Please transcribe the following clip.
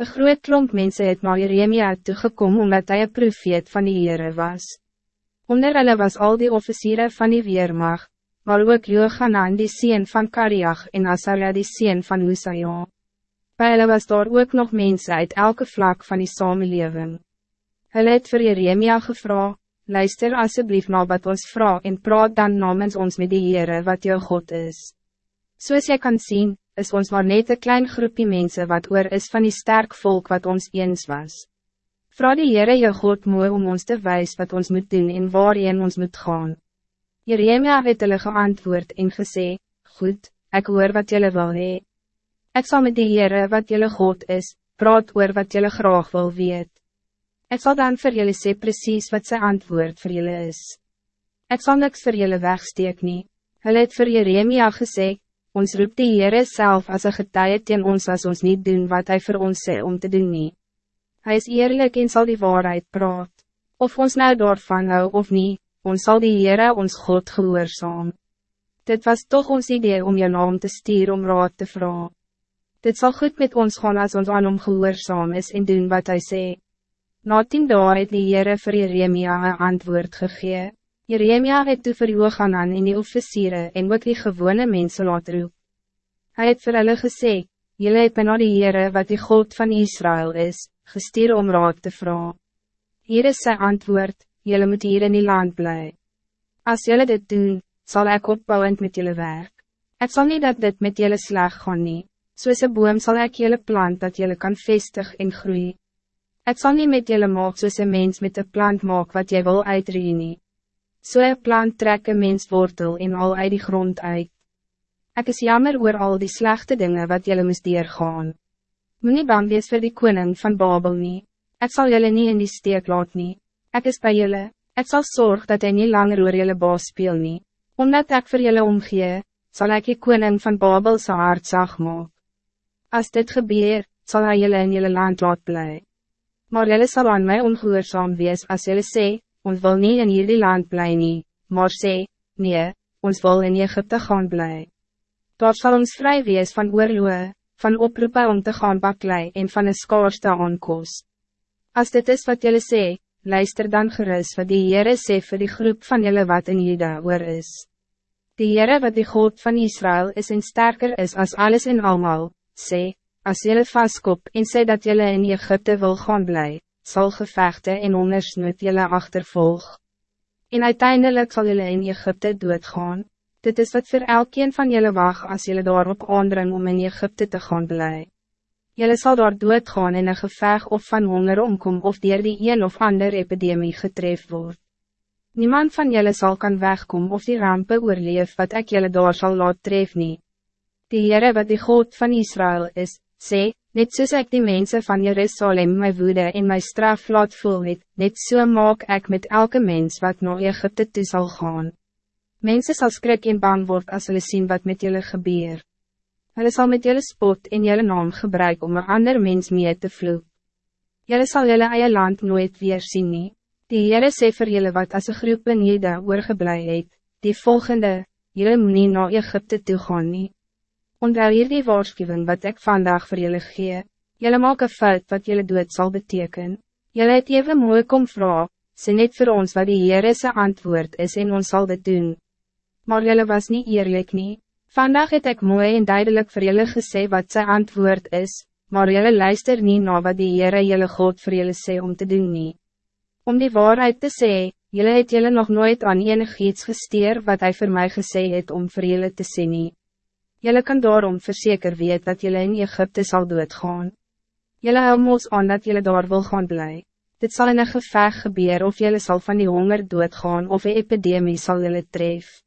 Een groot klomp mense het na Jeremia toegekom omdat hij een profeet van die Heere was. Onder hulle was al die officieren van die Weermacht, maar ook Johanan die sien van Kariach en Asaria die sien van Husaja. Bij hulle was daar ook nog mensen uit elke vlak van die samenleving. Hulle het vir Jeremia gevra, luister alsjeblieft na wat ons vraag en praat dan namens ons met die Heere wat jou God is. Soos jy kan zien, is ons maar net een klein groepje mensen wat oor is van die sterk volk wat ons eens was. Vra die Heere jou God mooi om ons te wijs wat ons moet doen en waarin ons moet gaan. Jeremia het hulle geantwoord en gesê, Goed, ik hoor wat jullie wil hee. Ik zal met die Heere wat jullie God is, praat oor wat jullie graag wil weet. Ik zal dan voor jullie sê precies wat zijn antwoord voor jullie is. Ik zal niks voor jullie wegsteek nie. Hulle het vir Jeremia gesê, ons roep die Heere self as een getuie teen ons als ons niet doen wat hij voor ons sê om te doen nie. Hy is eerlijk en zal die waarheid praat. Of ons nou daarvan hou of niet, ons zal die Heere ons God gehoorzaam. Dit was toch ons idee om je naam te sturen om raad te vragen. Dit zal goed met ons gaan als ons aan hom gehoorzaam is en doen wat hij sê. Na tien dagen het die Heere vir Jeremia een antwoord gegee. Jeremia het toe vir Johanan en die officieren en ook die gewone mense laat roep. Hy het vir hulle gesê, Julle het my na die Heere wat die God van Israël is, gestuur om raad te vragen. Hier is sy antwoord, Julle moet hier in die land bly. Als jullie dit doen, zal ik opbouwend met jullie werk. Het zal niet dat dit met jullie slag gaan nie, soos een boom zal ik jullie plant dat jullie kan vestig en groei. Het zal niet met jullie maak soos een mens met een plant maak wat jy wil uitree nie. So een plant trek een mens wortel en al uit die grond uit. Ik is jammer oor al die slechte dingen wat jullie moest deurgaan. Moet nie bang wees vir die koning van Babel nie. Ek sal jullie niet in die steek laat nie. Ek is bij jullie. Ik zal zorgen dat hij niet langer oor jullie baas speel nie. Omdat ik voor jullie omgee, zal ik die koning van Babel zo hard zag maak. Als dit gebeurt, zal hij jullie in jullie land laat blij. Maar jullie zal aan mij ongehoorzaam wees als jullie zeggen, ons wil niet in hierdie land bly nie, maar sê, nee, ons wil in Egypte gaan bly. Daar sal ons vry wees van oorloe, van oproepen om te gaan baklei en van een skaarste aankos. As dit is wat jullie sê, luister dan gerust wat die Heere sê vir die groep van jullie wat in Juda oor is. Die Heere wat die God van Israël is en sterker is als alles en allemaal, sê, as jullie vastkop en sê dat jullie in Egypte wil gaan blij, zal gevechten en hongersnood jullie achtervolg. En uiteindelijk zal jullie in Egypte doodgaan. Dit is wat voor elkeen van jullie wacht als jullie daarop aandring om in Egypte te gaan blij. Jullie zal daar doodgaan in een geveg of van honger omkom of dier die een of ander epidemie getref wordt. Niemand van jullie zal kan wegkomen of die rampen oorleef wat ik jullie daar zal laat tref nie. Die Heere wat die God van Israël is, sê, Net soos ek die mensen van Jerusalem my woede en my straf laat voel het, net so maak ek met elke mens wat naar Egypte toe sal gaan. Mensen sal skrik en bang word as hulle sien wat met jullie gebeur. Hulle sal met jullie spot en jullie naam gebruik om een ander mens mee te vloek. Jullie sal jullie eie land nooit weer sien nie. Die Heere sê vir jullie wat as een groep in Jeda oorgeblij het, die volgende, jullie moet nie na Egypte toe gaan nie. Onthou hier die waarschuwing wat ik vandaag voor jullie gee. Jullie maak een fout wat jullie doet zal betekenen. Jullie het even mooi kom vrouw, ze niet voor ons wat die Heere se antwoord is en ons zal dit doen. Maar jullie was niet eerlijk nie. Vandaag het ik mooi en duidelijk voor jullie gesê wat zijn antwoord is, maar jullie luister niet naar wat die Heere jullie God voor jullie sê om te doen nie. Om die waarheid te sê, jullie het jullie nog nooit aan enig iets gesteer wat hij voor mij gesê het om voor jullie te sê nie. Jelle kan daarom verzeker weet dat jullie in Egypte zal doodgaan. Jelle hou moos aan dat jullie daar wil gaan blij. Dit zal in een geveg gebeuren of jullie zal van die honger doodgaan of een epidemie zal jullie treffen.